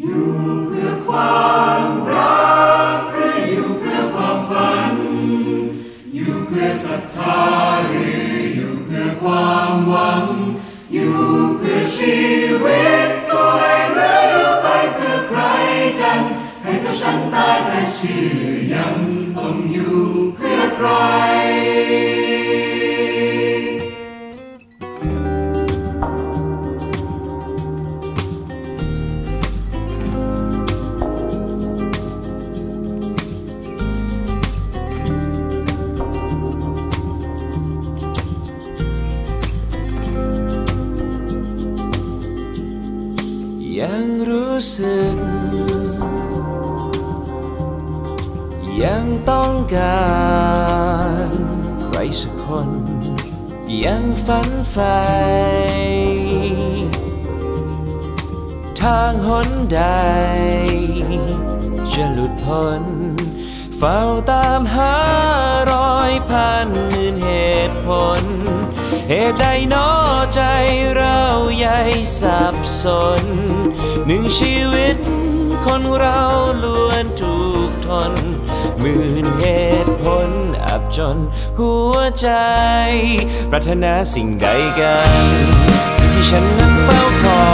อยู่เพื่อความรักหรืออยู่เพื่อความฝัน อยู่เพื่อศรัทธาหรืออยู่เพื่อความหวัง อยู่เพื่อชีวิตตัวเองหรืออยู่ไปเพื่อใครกัน ให้ตัวฉันตายแต่ชื่อยังต้องอยู่เพื่อใคร ยังรู้สึก ยังต้องการใครสักคน ยังฝันใฝ่ทางหนใดจะหลุดพ้น เฝ้าตามหารอยพันหมื่นเหตุผล เหตุใดหนอใจเราใหญ่สับสน หนึ่งชีวิตคนเราล้วนถูกทนหมื่นเหตุผลอับจนหัวใจ ปรารถนาสิ่งใดกัน สิ่งที่ฉันนั้นเฝ้าคอ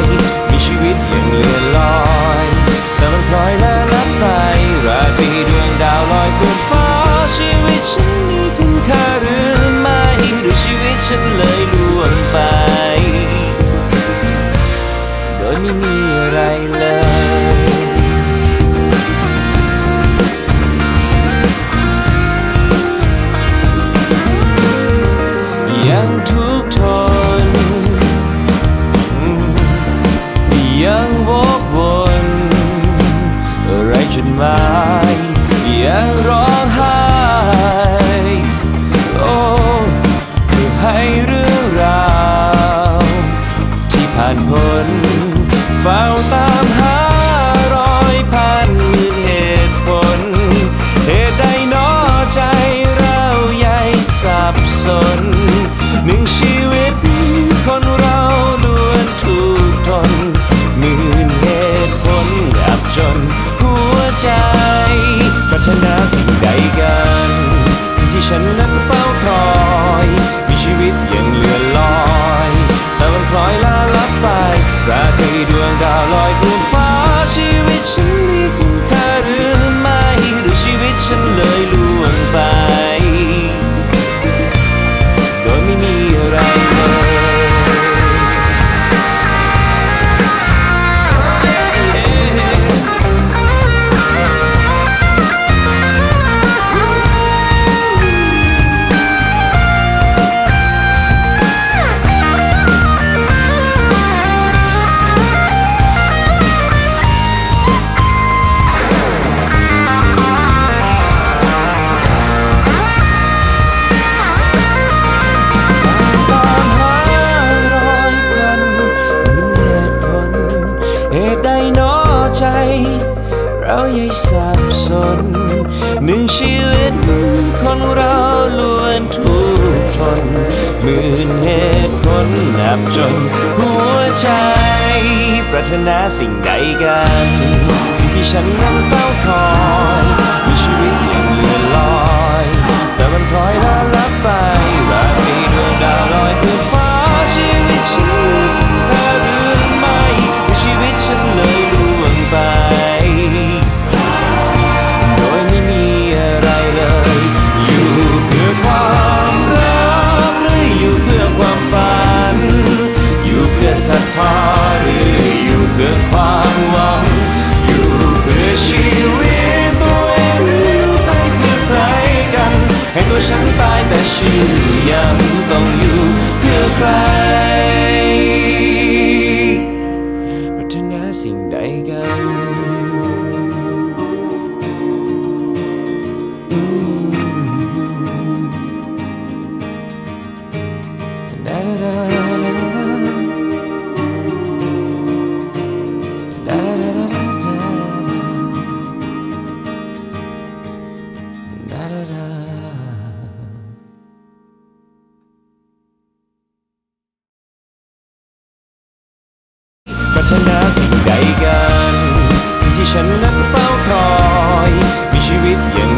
ย มีชีวิตอย่างเลื่อนลอย แต่มันพลอยและ มีอ กันสิ่งที่ฉันนั้นเฝ้าค สับสนหนึ่งชีวิตคนเราล้วนทุกข์ทนหมื่นเหตุผลนับจนหัวใจ ปรารถนาสิ่งใดกัน สิ่งที่ฉันนั้นเฝ้าคอย ใครปรารถนาสิ่งใดกันปรา ชนะสิ่งใดกัน สิ่งที่ฉันนั้นเฝ้าคอย มีชีวิตอย่าง